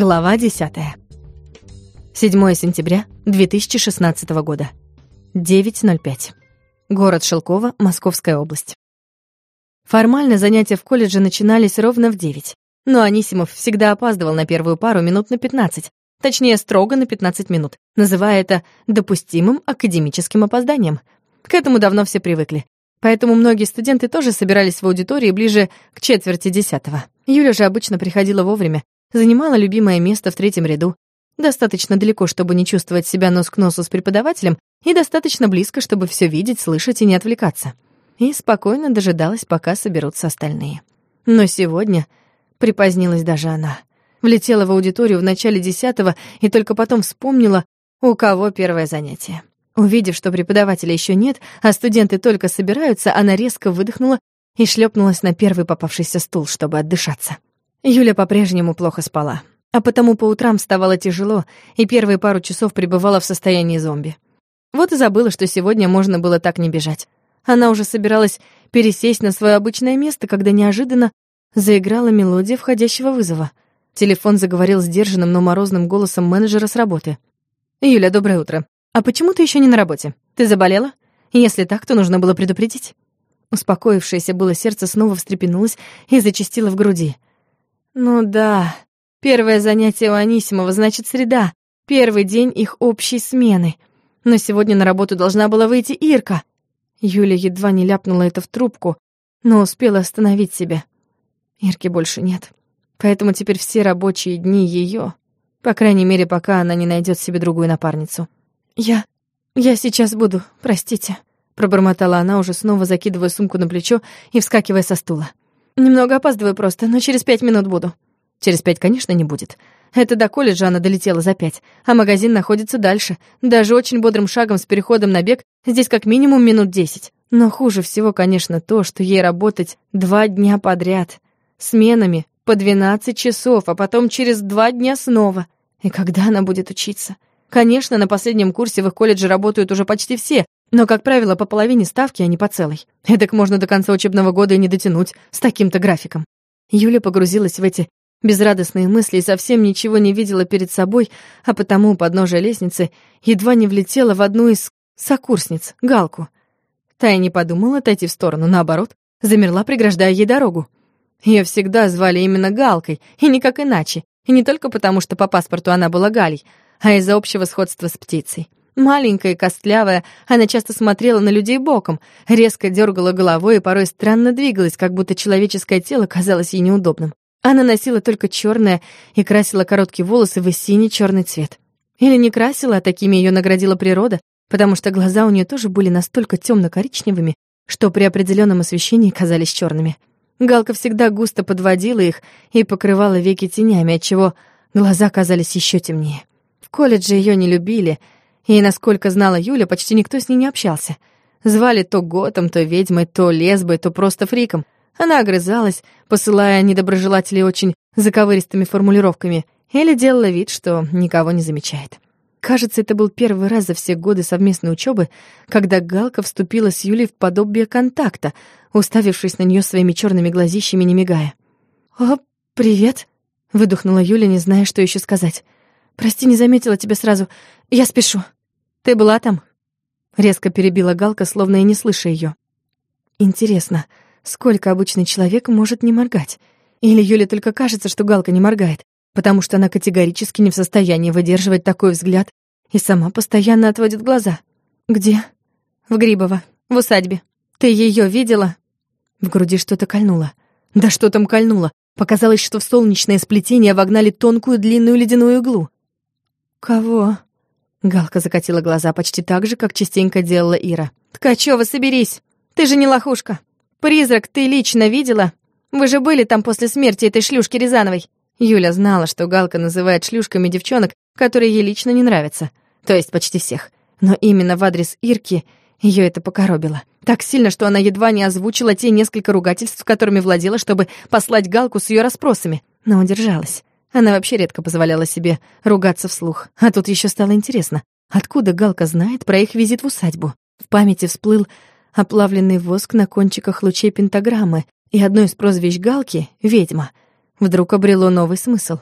Глава 10. 7 сентября 2016 года. 9.05. Город Шелково, Московская область. Формально занятия в колледже начинались ровно в 9. Но Анисимов всегда опаздывал на первую пару минут на 15. Точнее, строго на 15 минут, называя это допустимым академическим опозданием. К этому давно все привыкли. Поэтому многие студенты тоже собирались в аудитории ближе к четверти десятого. Юля же обычно приходила вовремя, занимала любимое место в третьем ряду, достаточно далеко, чтобы не чувствовать себя нос к носу с преподавателем, и достаточно близко, чтобы все видеть, слышать и не отвлекаться. И спокойно дожидалась, пока соберутся остальные. Но сегодня припозднилась даже она. Влетела в аудиторию в начале десятого и только потом вспомнила, у кого первое занятие. Увидев, что преподавателя еще нет, а студенты только собираются, она резко выдохнула и шлепнулась на первый попавшийся стул, чтобы отдышаться. Юля по-прежнему плохо спала, а потому по утрам вставала тяжело и первые пару часов пребывала в состоянии зомби. Вот и забыла, что сегодня можно было так не бежать. Она уже собиралась пересесть на свое обычное место, когда неожиданно заиграла мелодия входящего вызова. Телефон заговорил сдержанным, но морозным голосом менеджера с работы. «Юля, доброе утро. А почему ты еще не на работе? Ты заболела? Если так, то нужно было предупредить». Успокоившееся было сердце снова встрепенулось и зачастило в груди — ну да, первое занятие у Анисимова, значит, среда. Первый день их общей смены. Но сегодня на работу должна была выйти Ирка. Юля едва не ляпнула это в трубку, но успела остановить себя. Ирки больше нет. Поэтому теперь все рабочие дни ее, по крайней мере, пока она не найдет себе другую напарницу. Я... я сейчас буду, простите, пробормотала она, уже снова закидывая сумку на плечо и вскакивая со стула. Немного опаздываю просто, но через пять минут буду. Через пять, конечно, не будет. Это до колледжа она долетела за пять, а магазин находится дальше. Даже очень бодрым шагом с переходом на бег здесь как минимум минут десять. Но хуже всего, конечно, то, что ей работать два дня подряд. Сменами по двенадцать часов, а потом через два дня снова. И когда она будет учиться? Конечно, на последнем курсе в их колледже работают уже почти все, но, как правило, по половине ставки, а не по целой. Эдак можно до конца учебного года и не дотянуть с таким-то графиком. Юля погрузилась в эти безрадостные мысли и совсем ничего не видела перед собой, а потому у подножия лестницы едва не влетела в одну из сокурсниц, Галку. Та и не подумала отойти в сторону, наоборот, замерла, преграждая ей дорогу. Ее всегда звали именно Галкой, и никак иначе, и не только потому, что по паспорту она была Галей, а из-за общего сходства с птицей. Маленькая и костлявая, она часто смотрела на людей боком, резко дергала головой и порой странно двигалась, как будто человеческое тело казалось ей неудобным. Она носила только черное и красила короткие волосы в синий черный цвет. Или не красила, а такими ее наградила природа, потому что глаза у нее тоже были настолько темно-коричневыми, что при определенном освещении казались черными. Галка всегда густо подводила их и покрывала веки тенями, отчего глаза казались еще темнее. В колледже ее не любили — и, насколько знала Юля, почти никто с ней не общался. Звали то Готом, то ведьмой, то лесбой, то просто фриком. Она огрызалась, посылая недоброжелателей очень заковыристыми формулировками, или делала вид, что никого не замечает. Кажется, это был первый раз за все годы совместной учебы, когда Галка вступила с Юлей в подобие контакта, уставившись на нее своими черными глазищами, не мигая. «О, привет!» — выдохнула Юля, не зная, что еще сказать. «Прости, не заметила тебя сразу. Я спешу». «Ты была там?» Резко перебила Галка, словно и не слыша ее. «Интересно, сколько обычный человек может не моргать? Или Юле только кажется, что Галка не моргает, потому что она категорически не в состоянии выдерживать такой взгляд и сама постоянно отводит глаза. «Где?» «В Грибово, в усадьбе. Ты ее видела?» В груди что-то кольнуло. Да что там кольнуло? Показалось, что в солнечное сплетение вогнали тонкую длинную ледяную иглу. «Кого?» Галка закатила глаза почти так же, как частенько делала Ира. «Ткачёва, соберись! Ты же не лохушка! Призрак ты лично видела? Вы же были там после смерти этой шлюшки Рязановой!» Юля знала, что Галка называет шлюшками девчонок, которые ей лично не нравятся. То есть почти всех. Но именно в адрес Ирки ее это покоробило. Так сильно, что она едва не озвучила те несколько ругательств, которыми владела, чтобы послать Галку с ее расспросами. Но удержалась. Она вообще редко позволяла себе ругаться вслух. А тут еще стало интересно, откуда Галка знает про их визит в усадьбу. В памяти всплыл оплавленный воск на кончиках лучей пентаграммы, и одно из прозвищ Галки — «Ведьма» — вдруг обрело новый смысл.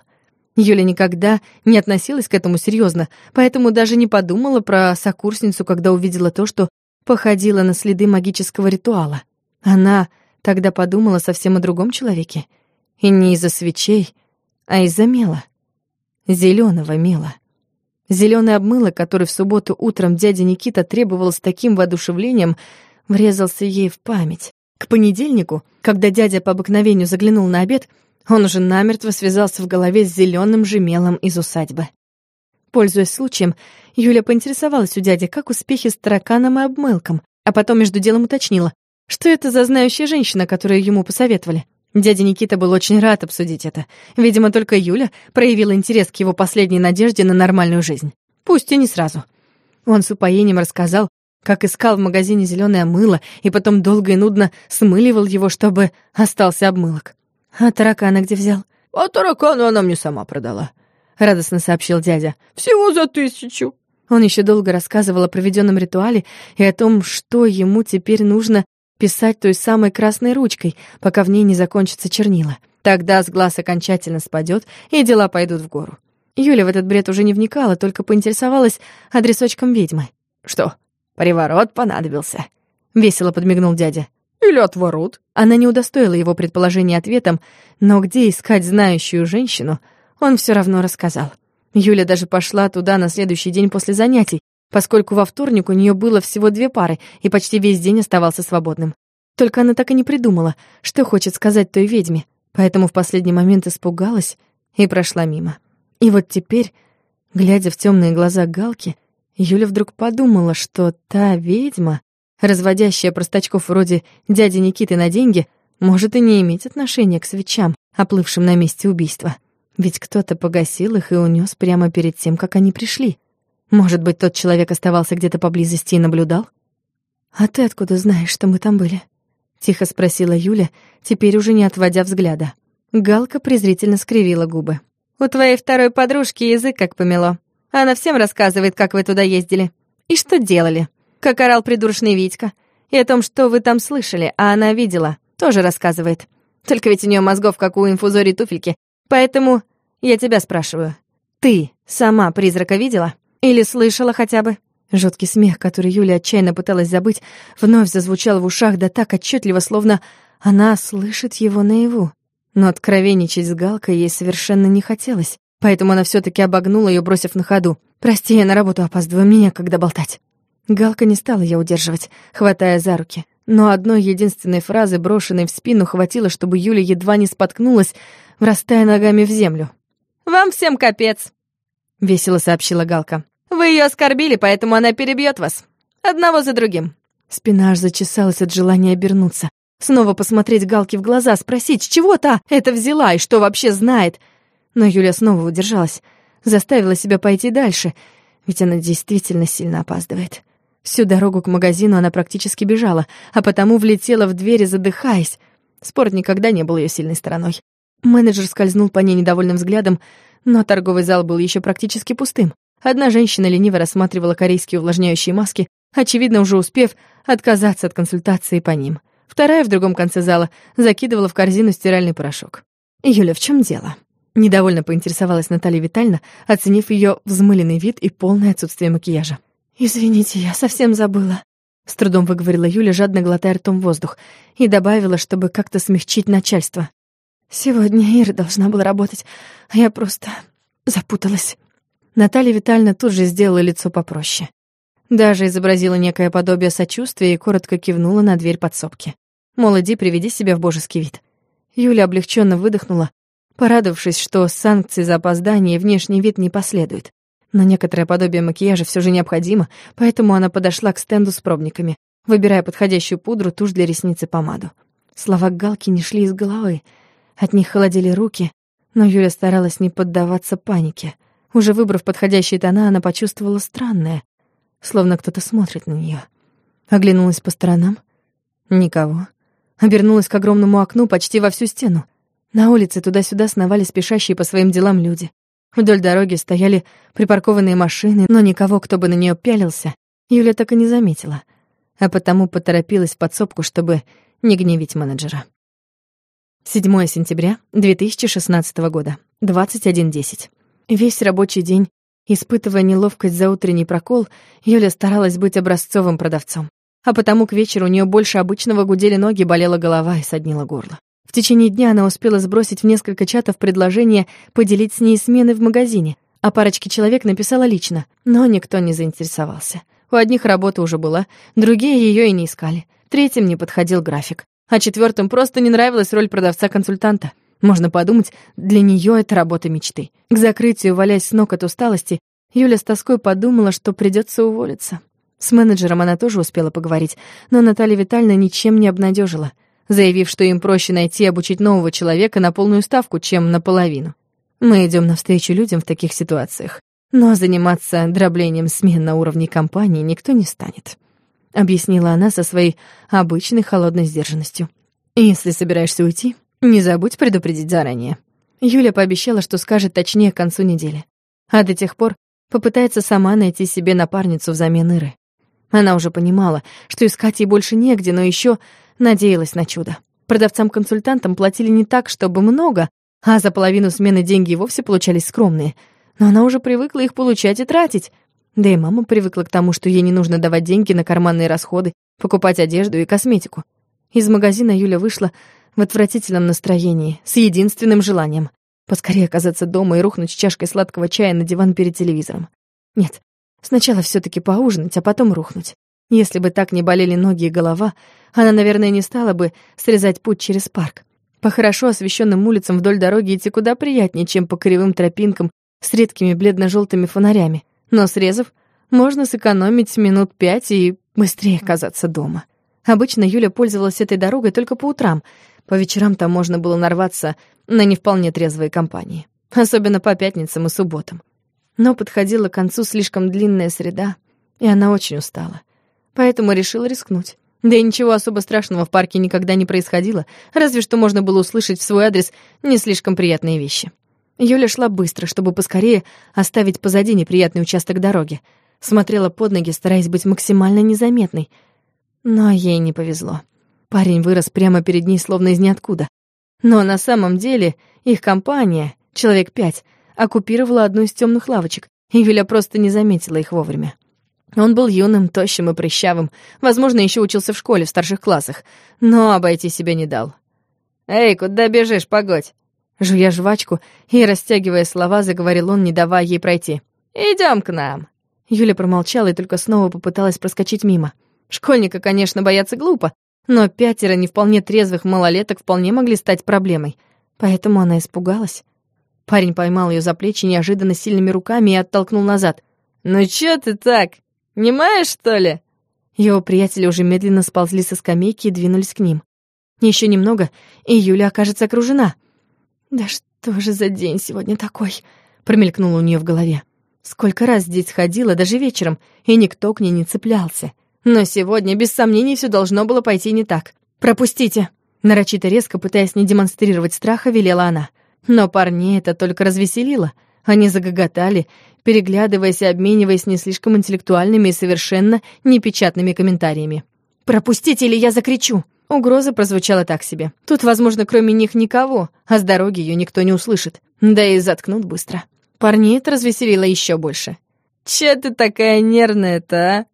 Юля никогда не относилась к этому серьезно, поэтому даже не подумала про сокурсницу, когда увидела то, что походило на следы магического ритуала. Она тогда подумала совсем о другом человеке. И не из-за свечей, а из-за мела. зеленого мела. Зеленый обмылок, который в субботу утром дядя Никита требовал с таким воодушевлением, врезался ей в память. К понедельнику, когда дядя по обыкновению заглянул на обед, он уже намертво связался в голове с зеленым же мелом из усадьбы. Пользуясь случаем, Юля поинтересовалась у дяди, как успехи с тараканом и обмылком, а потом между делом уточнила, что это за знающая женщина, которую ему посоветовали. Дядя Никита был очень рад обсудить это. Видимо, только Юля проявила интерес к его последней надежде на нормальную жизнь. Пусть и не сразу. Он с упоением рассказал, как искал в магазине зеленое мыло и потом долго и нудно смыливал его, чтобы остался обмылок. «А таракана где взял?» «А таракану она мне сама продала», — радостно сообщил дядя. «Всего за тысячу». Он еще долго рассказывал о проведенном ритуале и о том, что ему теперь нужно писать той самой красной ручкой, пока в ней не закончатся чернила. Тогда с глаз окончательно спадет, и дела пойдут в гору. Юля в этот бред уже не вникала, только поинтересовалась адресочком ведьмы. «Что, приворот понадобился?» — весело подмигнул дядя. «Или отворот?» Она не удостоила его предположения ответом, но где искать знающую женщину, он все равно рассказал. Юля даже пошла туда на следующий день после занятий, поскольку во вторник у нее было всего две пары, и почти весь день оставался свободным. Только она так и не придумала, что хочет сказать той ведьме, поэтому в последний момент испугалась и прошла мимо. И вот теперь, глядя в темные глаза Галки, Юля вдруг подумала, что та ведьма, разводящая простачков вроде дяди Никиты на деньги, может и не иметь отношения к свечам, оплывшим на месте убийства. Ведь кто-то погасил их и унес прямо перед тем, как они пришли. Может быть, тот человек оставался где-то поблизости и наблюдал? «А ты откуда знаешь, что мы там были?» — тихо спросила Юля, теперь уже не отводя взгляда. Галка презрительно скривила губы. «У твоей второй подружки язык как помело. Она всем рассказывает, как вы туда ездили. И что делали. Как орал придурочный Витька. И о том, что вы там слышали, а она видела, тоже рассказывает. Только ведь у нее мозгов, как у инфузории туфельки. Поэтому я тебя спрашиваю. Ты сама призрака видела?» Или слышала хотя бы?» Жуткий смех, который Юля отчаянно пыталась забыть, вновь зазвучал в ушах да так отчетливо, словно она слышит его наяву. Но откровенничать с Галкой ей совершенно не хотелось, поэтому она все таки обогнула ее, бросив на ходу. «Прости, я на работу опаздываю, меня когда болтать». Галка не стала ее удерживать, хватая за руки. Но одной единственной фразы, брошенной в спину, хватило, чтобы Юля едва не споткнулась, врастая ногами в землю. «Вам всем капец!» — весело сообщила Галка. «Вы ее оскорбили, поэтому она перебьет вас. Одного за другим». Спина аж зачесалась от желания обернуться. Снова посмотреть Галке в глаза, спросить, с чего та это взяла и что вообще знает. Но Юля снова удержалась, заставила себя пойти дальше, ведь она действительно сильно опаздывает. Всю дорогу к магазину она практически бежала, а потому влетела в двери, задыхаясь. Спорт никогда не был ее сильной стороной. Менеджер скользнул по ней недовольным взглядом, но торговый зал был еще практически пустым. Одна женщина лениво рассматривала корейские увлажняющие маски, очевидно, уже успев отказаться от консультации по ним. Вторая в другом конце зала закидывала в корзину стиральный порошок. «Юля, в чем дело?» Недовольно поинтересовалась Наталья Витальевна, оценив ее взмыленный вид и полное отсутствие макияжа. «Извините, я совсем забыла», — с трудом выговорила Юля, жадно глотая ртом воздух, и добавила, чтобы как-то смягчить начальство. Сегодня Ира должна была работать, а я просто запуталась. Наталья Витальевна тут же сделала лицо попроще. Даже изобразила некое подобие сочувствия и коротко кивнула на дверь подсобки. Мол, иди, приведи себя в божеский вид. Юля облегченно выдохнула, порадовавшись, что санкции за опоздание внешний вид не последует. Но некоторое подобие макияжа все же необходимо, поэтому она подошла к стенду с пробниками, выбирая подходящую пудру, тушь для ресниц и помаду. Слова Галки не шли из головы — от них холодели руки, но Юля старалась не поддаваться панике. Уже выбрав подходящие тона, она почувствовала странное, словно кто-то смотрит на нее. Оглянулась по сторонам. Никого. Обернулась к огромному окну почти во всю стену. На улице туда-сюда сновали спешащие по своим делам люди. Вдоль дороги стояли припаркованные машины, но никого, кто бы на нее пялился, Юля так и не заметила, а потому поторопилась в подсобку, чтобы не гневить менеджера. 7 сентября 2016 года. 21.10. Весь рабочий день, испытывая неловкость за утренний прокол, Юля старалась быть образцовым продавцом. А потому к вечеру у нее больше обычного гудели ноги, болела голова и соднило горло. В течение дня она успела сбросить в несколько чатов предложение поделить с ней смены в магазине, а парочке человек написала лично, но никто не заинтересовался. У одних работа уже была, другие ее и не искали. Третьим не подходил график, а четвертым просто не нравилась роль продавца-консультанта. Можно подумать, для нее это работа мечты. К закрытию, валясь с ног от усталости, Юля с тоской подумала, что придется уволиться. С менеджером она тоже успела поговорить, но Наталья Витальевна ничем не обнадежила, заявив, что им проще найти и обучить нового человека на полную ставку, чем наполовину. Мы идем навстречу людям в таких ситуациях, но заниматься дроблением смен на уровне компании никто не станет, объяснила она со своей обычной холодной сдержанностью. Если собираешься уйти, не забудь предупредить заранее. Юля пообещала, что скажет точнее к концу недели. А до тех пор попытается сама найти себе напарницу взамен Иры. Она уже понимала, что искать ей больше негде, но еще надеялась на чудо. Продавцам-консультантам платили не так, чтобы много, а за половину смены деньги и вовсе получались скромные. Но она уже привыкла их получать и тратить. Да и мама привыкла к тому, что ей не нужно давать деньги на карманные расходы, покупать одежду и косметику. Из магазина Юля вышла в отвратительном настроении, с единственным желанием — поскорее оказаться дома и рухнуть с чашкой сладкого чая на диван перед телевизором. Нет, сначала все таки поужинать, а потом рухнуть. Если бы так не болели ноги и голова, она, наверное, не стала бы срезать путь через парк. По хорошо освещенным улицам вдоль дороги идти куда приятнее, чем по кривым тропинкам с редкими бледно желтыми фонарями. Но срезав, можно сэкономить минут пять и быстрее оказаться дома. Обычно Юля пользовалась этой дорогой только по утрам — по вечерам там можно было нарваться на не вполне трезвые компании. Особенно по пятницам и субботам. Но подходила к концу слишком длинная среда, и она очень устала. Поэтому решила рискнуть. Да и ничего особо страшного в парке никогда не происходило, разве что можно было услышать в свой адрес не слишком приятные вещи. Юля шла быстро, чтобы поскорее оставить позади неприятный участок дороги. Смотрела под ноги, стараясь быть максимально незаметной. Но ей не повезло. Парень вырос прямо перед ней, словно из ниоткуда. Но на самом деле их компания, человек пять, оккупировала одну из темных лавочек, и Юля просто не заметила их вовремя. Он был юным, тощим и прыщавым, возможно, еще учился в школе в старших классах, но обойти себя не дал. «Эй, куда бежишь, погодь?» Жуя жвачку и растягивая слова, заговорил он, не давая ей пройти. Идем к нам». Юля промолчала и только снова попыталась проскочить мимо. Школьника, конечно, бояться глупо, но пятеро не вполне трезвых малолеток вполне могли стать проблемой. Поэтому она испугалась. Парень поймал ее за плечи неожиданно сильными руками и оттолкнул назад. «Ну чё ты так? Не маешь, что ли?» Его приятели уже медленно сползли со скамейки и двинулись к ним. Еще немного, и Юля окажется окружена. «Да что же за день сегодня такой?» — промелькнуло у нее в голове. Сколько раз здесь ходила, даже вечером, и никто к ней не цеплялся. Но сегодня, без сомнений, все должно было пойти не так. «Пропустите!» Нарочито резко, пытаясь не демонстрировать страха, велела она. Но парней это только развеселило. Они загоготали, переглядываясь и обмениваясь не слишком интеллектуальными и совершенно непечатными комментариями. «Пропустите, или я закричу!» Угроза прозвучала так себе. Тут, возможно, кроме них никого, а с дороги ее никто не услышит. Да и заткнут быстро. Парней это развеселило еще больше. «Че ты такая нервная-то, а?»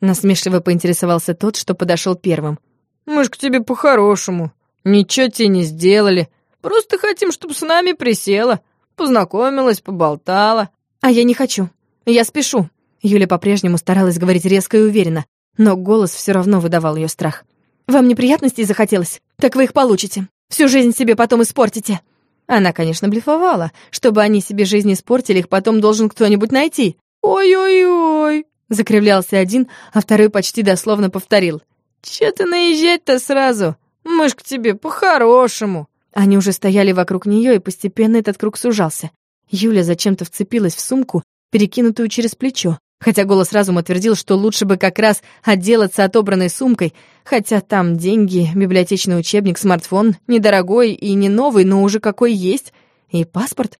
Насмешливо поинтересовался тот, что подошел первым. «Мы ж к тебе по-хорошему. Ничего тебе не сделали. Просто хотим, чтобы с нами присела. Познакомилась, поболтала». «А я не хочу. Я спешу». Юля по-прежнему старалась говорить резко и уверенно, но голос все равно выдавал ее страх. «Вам неприятностей захотелось? Так вы их получите. Всю жизнь себе потом испортите». Она, конечно, блефовала. Чтобы они себе жизнь испортили, их потом должен кто-нибудь найти. «Ой-ой-ой!» Закривлялся один, а второй почти дословно повторил. «Чё ты наезжать-то сразу? Мы ж к тебе по-хорошему!» Они уже стояли вокруг нее, и постепенно этот круг сужался. Юля зачем-то вцепилась в сумку, перекинутую через плечо, хотя голос разума твердил, что лучше бы как раз отделаться отобранной сумкой, хотя там деньги, библиотечный учебник, смартфон, недорогой и не новый, но уже какой есть, и паспорт.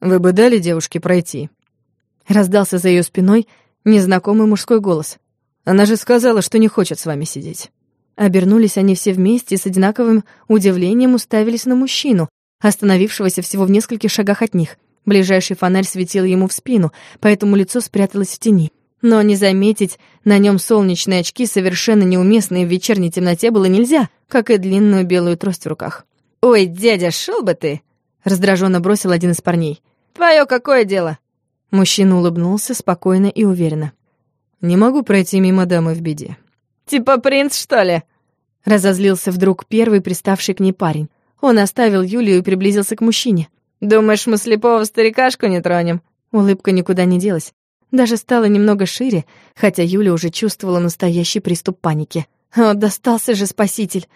«Вы бы дали девушке пройти?» Раздался за ее спиной Незнакомый мужской голос. Она же сказала, что не хочет с вами сидеть. Обернулись они все вместе и с одинаковым удивлением уставились на мужчину, остановившегося всего в нескольких шагах от них. Ближайший фонарь светил ему в спину, поэтому лицо спряталось в тени. Но не заметить на нем солнечные очки, совершенно неуместные в вечерней темноте, было нельзя, как и длинную белую трость в руках. «Ой, дядя, шел бы ты!» — раздраженно бросил один из парней. «Твое какое дело?» Мужчина улыбнулся спокойно и уверенно. «Не могу пройти мимо дамы в беде». «Типа принц, что ли?» Разозлился вдруг первый приставший к ней парень. Он оставил Юлию и приблизился к мужчине. «Думаешь, мы слепого старикашку не тронем?» Улыбка никуда не делась. Даже стала немного шире, хотя Юля уже чувствовала настоящий приступ паники. О, достался же спаситель.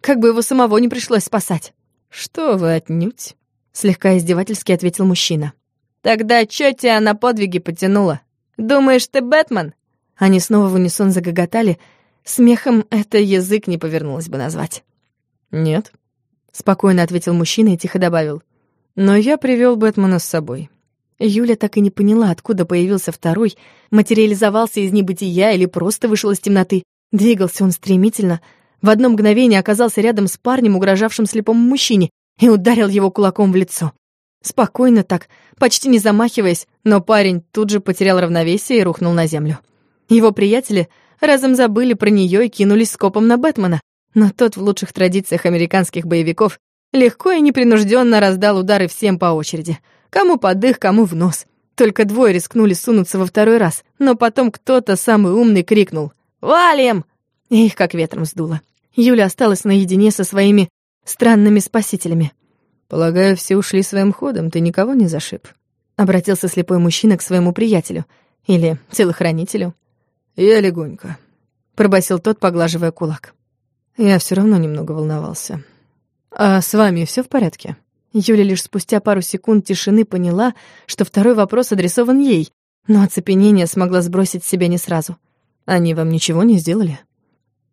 Как бы его самого не пришлось спасать. «Что вы отнюдь?» — слегка издевательски ответил мужчина. «Тогда чё тебя на подвиги потянуло? Думаешь, ты Бэтмен?» Они снова в унисон загоготали. Смехом это язык не повернулось бы назвать. «Нет», — спокойно ответил мужчина и тихо добавил. «Но я привел Бэтмена с собой». Юля так и не поняла, откуда появился второй, материализовался из небытия или просто вышел из темноты. Двигался он стремительно, в одно мгновение оказался рядом с парнем, угрожавшим слепому мужчине, и ударил его кулаком в лицо. Спокойно так, почти не замахиваясь, но парень тут же потерял равновесие и рухнул на землю. Его приятели разом забыли про нее и кинулись скопом на Бэтмена, но тот в лучших традициях американских боевиков легко и непринужденно раздал удары всем по очереди — Кому под их, кому в нос. Только двое рискнули сунуться во второй раз, но потом кто-то самый умный крикнул «Валим!» И их как ветром сдуло. Юля осталась наедине со своими странными спасителями. «Полагаю, все ушли своим ходом, ты никого не зашиб?» Обратился слепой мужчина к своему приятелю. Или телохранителю. «Я легонько», — пробасил тот, поглаживая кулак. «Я все равно немного волновался. А с вами все в порядке?» Юля лишь спустя пару секунд тишины поняла, что второй вопрос адресован ей, но оцепенение смогла сбросить с себя не сразу. «Они вам ничего не сделали?»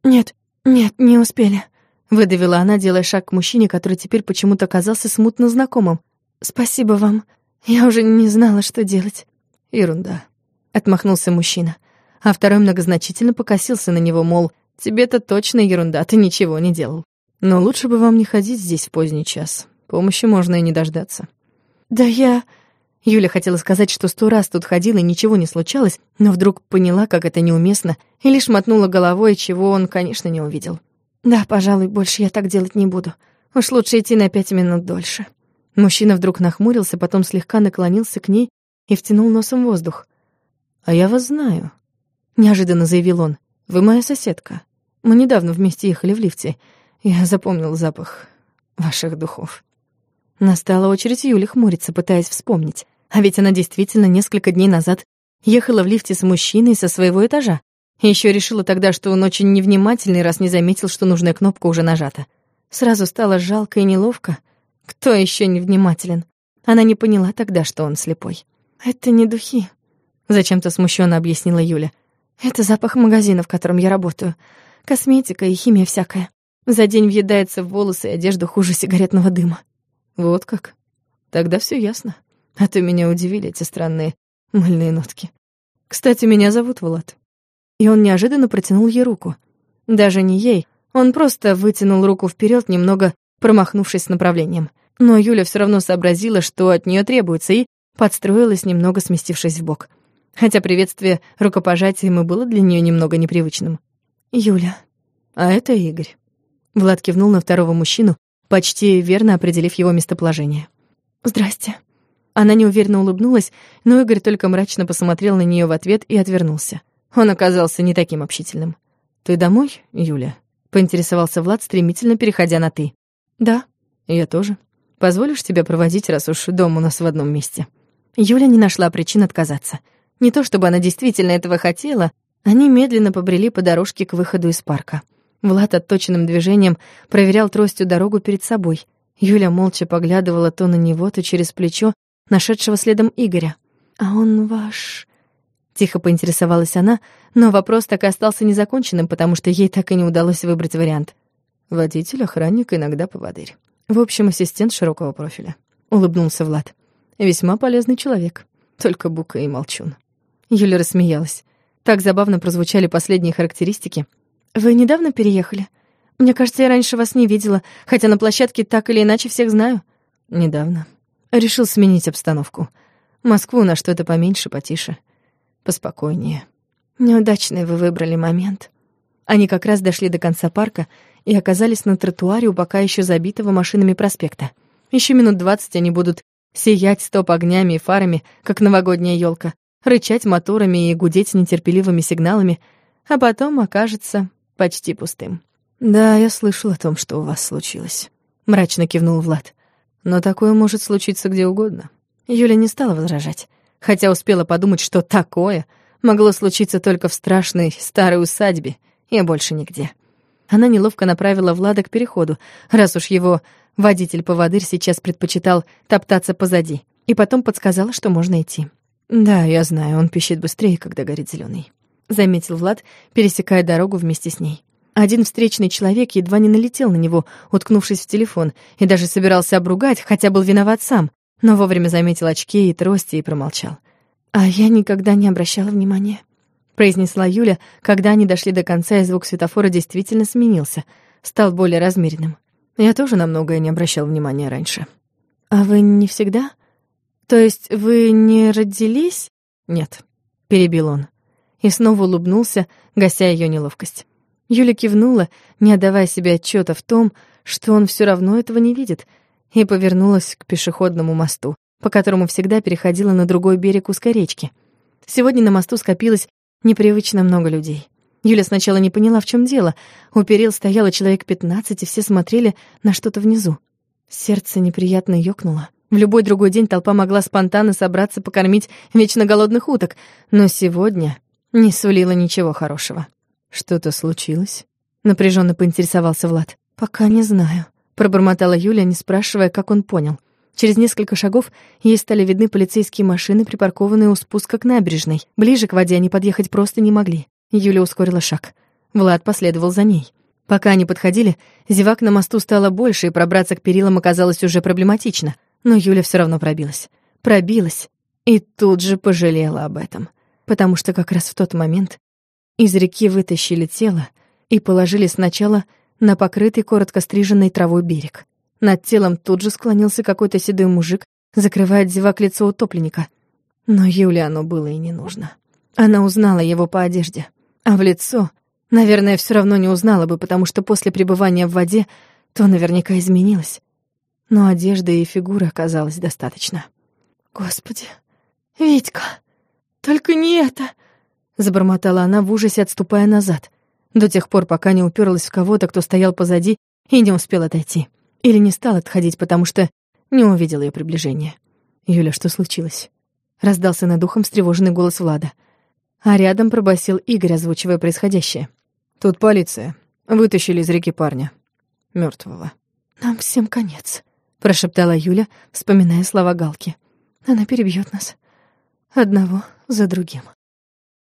«Нет, нет, не успели», — выдавила она, делая шаг к мужчине, который теперь почему-то казался смутно знакомым. «Спасибо вам. Я уже не знала, что делать». «Ерунда», — отмахнулся мужчина. А второй многозначительно покосился на него, мол, «Тебе-то точно ерунда, ты ничего не делал». «Но лучше бы вам не ходить здесь в поздний час. Помощи можно и не дождаться. Да я... Юля хотела сказать, что сто раз тут ходила и ничего не случалось, но вдруг поняла, как это неуместно, и лишь мотнула головой, чего он, конечно, не увидел. Да, пожалуй, больше я так делать не буду. Уж лучше идти на пять минут дольше. Мужчина вдруг нахмурился, потом слегка наклонился к ней и втянул носом воздух. «А я вас знаю», — неожиданно заявил он. «Вы моя соседка. Мы недавно вместе ехали в лифте. Я запомнил запах ваших духов». Настала очередь Юли хмуриться, пытаясь вспомнить. А ведь она действительно несколько дней назад ехала в лифте с мужчиной со своего этажа. И ещё решила тогда, что он очень невнимательный, раз не заметил, что нужная кнопка уже нажата. Сразу стало жалко и неловко. Кто ещё невнимателен? Она не поняла тогда, что он слепой. «Это не духи», — зачем-то смущенно объяснила Юля. «Это запах магазина, в котором я работаю. Косметика и химия всякая. За день въедается в волосы и одежду хуже сигаретного дыма». Вот как? Тогда все ясно. А то меня удивили эти странные мыльные нотки. Кстати, меня зовут Влад. И он неожиданно протянул ей руку. Даже не ей, он просто вытянул руку вперед, немного промахнувшись с направлением. Но Юля все равно сообразила, что от нее требуется, и подстроилась, немного сместившись в бок. Хотя приветствие рукопожатием и было для нее немного непривычным. «Юля». «А это Игорь». Влад кивнул на второго мужчину, почти верно определив его местоположение. «Здрасте». Она неуверенно улыбнулась, но Игорь только мрачно посмотрел на нее в ответ и отвернулся. Он оказался не таким общительным. «Ты домой, Юля?» — поинтересовался Влад, стремительно переходя на «ты». «Да». «Я тоже. Позволишь тебя проводить, раз уж дом у нас в одном месте?» Юля не нашла причин отказаться. Не то чтобы она действительно этого хотела, они медленно побрели по дорожке к выходу из парка. Влад отточенным движением проверял тростью дорогу перед собой. Юля молча поглядывала то на него, то через плечо, нашедшего следом Игоря. «А он ваш...» Тихо поинтересовалась она, но вопрос так и остался незаконченным, потому что ей так и не удалось выбрать вариант. «Водитель, охранник, иногда поводырь. В общем, ассистент широкого профиля», — улыбнулся Влад. «Весьма полезный человек, только бука и молчун». Юля рассмеялась. Так забавно прозвучали последние характеристики, «Вы недавно переехали? Мне кажется, я раньше вас не видела, хотя на площадке так или иначе всех знаю». Недавно. Решил сменить обстановку. Москву на что-то поменьше, потише, поспокойнее. Неудачный вы выбрали момент. Они как раз дошли до конца парка и оказались на тротуаре у пока еще забитого машинами проспекта. Еще минут двадцать они будут сиять стоп-огнями и фарами, как новогодняя елка, рычать моторами и гудеть нетерпеливыми сигналами, а потом окажется почти пустым. «Да, я слышал о том, что у вас случилось», — мрачно кивнул Влад. «Но такое может случиться где угодно». Юля не стала возражать, хотя успела подумать, что такое могло случиться только в страшной старой усадьбе и больше нигде. Она неловко направила Влада к переходу, раз уж его водитель-поводырь сейчас предпочитал топтаться позади, и потом подсказала, что можно идти. «Да, я знаю, он пищит быстрее, когда горит зеленый, заметил Влад, пересекая дорогу вместе с ней. Один встречный человек едва не налетел на него, уткнувшись в телефон, и даже собирался обругать, хотя был виноват сам, но вовремя заметил очки и трости и промолчал. «А я никогда не обращала внимания», — произнесла Юля, когда они дошли до конца, и звук светофора действительно сменился, стал более размеренным. «Я тоже на многое не обращал внимания раньше». «А вы не всегда? То есть вы не родились?» «Нет», — перебил он. И снова улыбнулся, гася ее неловкость. Юля кивнула, не отдавая себе отчета в том, что он все равно этого не видит, и повернулась к пешеходному мосту, по которому всегда переходила на другой берег узкой речки. Сегодня на мосту скопилось непривычно много людей. Юля сначала не поняла, в чем дело. У перил стояло человек пятнадцать, и все смотрели на что-то внизу. Сердце неприятно ёкнуло. В любой другой день толпа могла спонтанно собраться покормить вечно голодных уток, но сегодня не сулила ничего хорошего. «Что-то случилось?» — напряженно поинтересовался Влад. «Пока не знаю», — пробормотала Юля, не спрашивая, как он понял. Через несколько шагов ей стали видны полицейские машины, припаркованные у спуска к набережной. Ближе к воде они подъехать просто не могли. Юля ускорила шаг. Влад последовал за ней. Пока они подходили, зевак на мосту стало больше, и пробраться к перилам оказалось уже проблематично. Но Юля все равно пробилась. Пробилась. И тут же пожалела об этом. Потому что как раз в тот момент из реки вытащили тело и положили сначала на покрытый коротко стриженной травой берег. Над телом тут же склонился какой-то седой мужик, закрывая от зевак лицо утопленника. Но Юле оно было и не нужно. Она узнала его по одежде, а в лицо, наверное, все равно не узнала бы, потому что после пребывания в воде то наверняка изменилось. Но одежды и фигуры оказалось достаточно. «Господи, Витька, только не это!» Забормотала она в ужасе, отступая назад. До тех пор, пока не уперлась в кого-то, кто стоял позади и не успел отойти. Или не стал отходить, потому что не увидел ее приближения. «Юля, что случилось?» Раздался над ухом встревоженный голос Влада. А рядом пробасил Игорь, озвучивая происходящее. «Тут полиция. Вытащили из реки парня. мертвого. «Нам всем конец», — прошептала Юля, вспоминая слова Галки. «Она перебьет нас. Одного за другим».